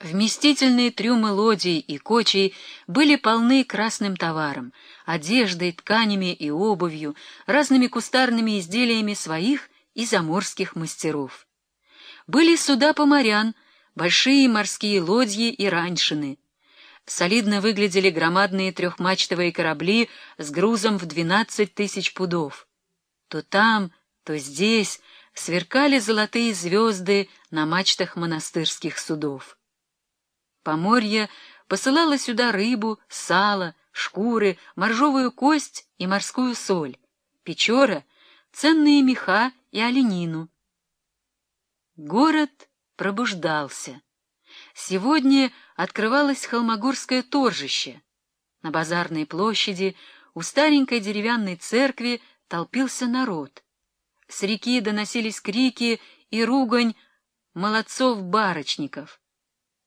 Вместительные трюмы лодий и кочей были полны красным товаром, одеждой, тканями и обувью, разными кустарными изделиями своих и заморских мастеров. Были суда поморян, большие морские лодьи и раньшины. Солидно выглядели громадные трехмачтовые корабли с грузом в двенадцать тысяч пудов. То там, то здесь сверкали золотые звезды на мачтах монастырских судов. Поморье посылало сюда рыбу, сало, шкуры, моржовую кость и морскую соль, печора, ценные меха и оленину. Город пробуждался. Сегодня открывалось холмогорское торжище. На базарной площади у старенькой деревянной церкви толпился народ. С реки доносились крики и ругань молодцов-барочников.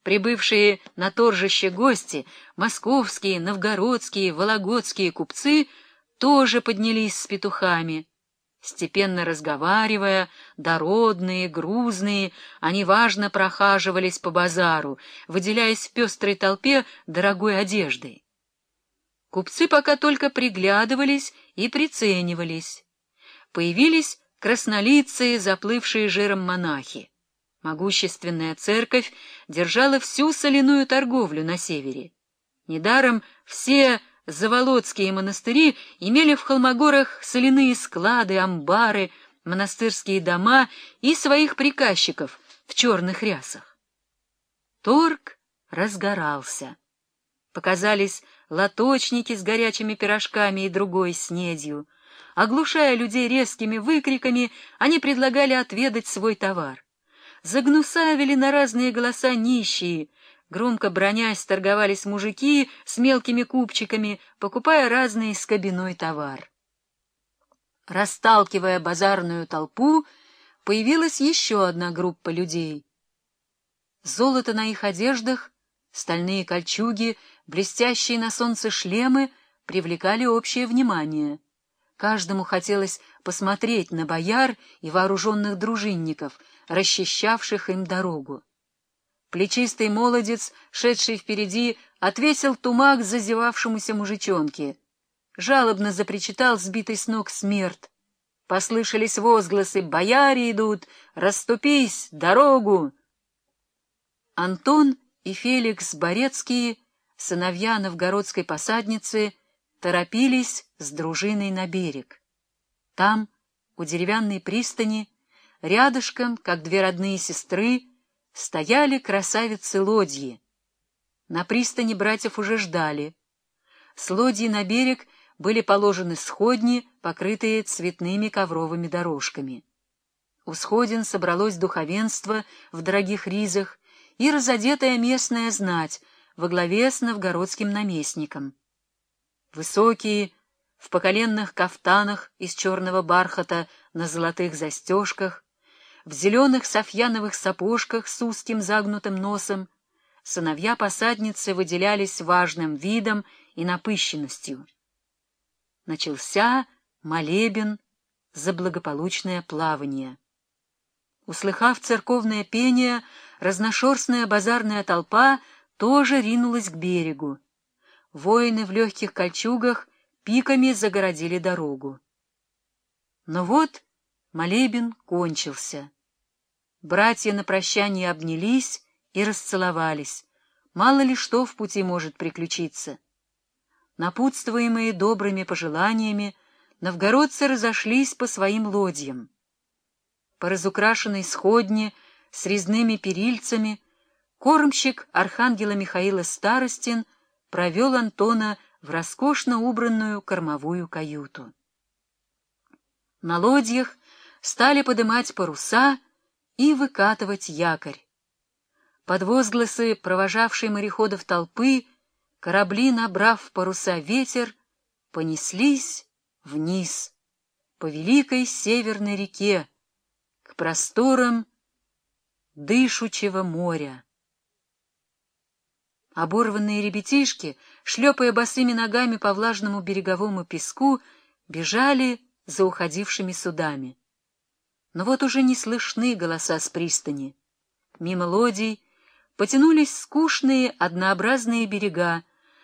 Прибывшие на торжище гости, московские, новгородские, вологодские купцы, тоже поднялись с петухами. Степенно разговаривая, дородные, грузные, они важно прохаживались по базару, выделяясь в пестрой толпе дорогой одеждой. Купцы пока только приглядывались и приценивались. Появились краснолицые, заплывшие жиром монахи. Могущественная церковь держала всю соляную торговлю на севере. Недаром все заволодские монастыри имели в Холмогорах соляные склады, амбары, монастырские дома и своих приказчиков в черных рясах. Торг разгорался. Показались лоточники с горячими пирожками и другой снедью. Оглушая людей резкими выкриками, они предлагали отведать свой товар загнусавили на разные голоса нищие, громко бронясь торговались мужики с мелкими купчиками, покупая разный скобяной товар. Расталкивая базарную толпу, появилась еще одна группа людей. Золото на их одеждах, стальные кольчуги, блестящие на солнце шлемы привлекали общее внимание. Каждому хотелось посмотреть на бояр и вооруженных дружинников, расчищавших им дорогу. Плечистый молодец, шедший впереди, отвесил тумак зазевавшемуся мужичонке. Жалобно запричитал сбитый с ног смерть. Послышались возгласы «Бояре идут! Раступись! Дорогу!» Антон и Феликс Борецкие, сыновья новгородской посадницы, торопились с дружиной на берег. Там, у деревянной пристани, рядышком, как две родные сестры, стояли красавицы-лодьи. На пристани братьев уже ждали. С лодьи на берег были положены сходни, покрытые цветными ковровыми дорожками. У сходин собралось духовенство в дорогих ризах и разодетая местная знать во главе с новгородским наместником. Высокие, в поколенных кафтанах из черного бархата на золотых застежках, в зеленых софьяновых сапожках с узким загнутым носом, сыновья посадницы выделялись важным видом и напыщенностью. Начался молебен за благополучное плавание. Услыхав церковное пение, разношерстная базарная толпа тоже ринулась к берегу. Воины в легких кольчугах пиками загородили дорогу. Но вот молебен кончился. Братья на прощание обнялись и расцеловались. Мало ли что в пути может приключиться. Напутствуемые добрыми пожеланиями, новгородцы разошлись по своим лодьям. По разукрашенной сходне с резными перильцами кормщик архангела Михаила Старостин провел Антона в роскошно убранную кормовую каюту. На лодьях стали подымать паруса и выкатывать якорь. Под возгласы провожавшей мореходов толпы корабли, набрав паруса ветер, понеслись вниз, по великой северной реке, к просторам дышучего моря. Оборванные ребятишки, шлепая босыми ногами по влажному береговому песку, бежали за уходившими судами. Но вот уже не слышны голоса с пристани. Мимо лодий потянулись скучные однообразные берега,